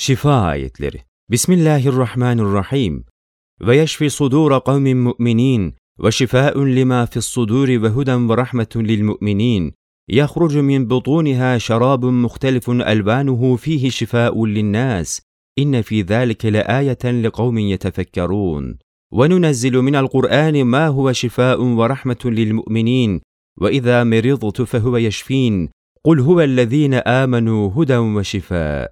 Şifa ayetleri. Bismillahirrahmanirrahim. Ve yeşfi sudura kavmin mu'minin ve şifaun lima fi's suduri ve huden ve rahmetun lil mu'minin. يخرج من بطونها شراب مختلف الوانه فيه شفاء للناس ان في ذلك لايه لقوم يتفكرون وننزل من القران ما هو شفاء ورحمه للمؤمنين واذا مرضت فهو يشفين قل هو الذين امنوا هدى وشفاء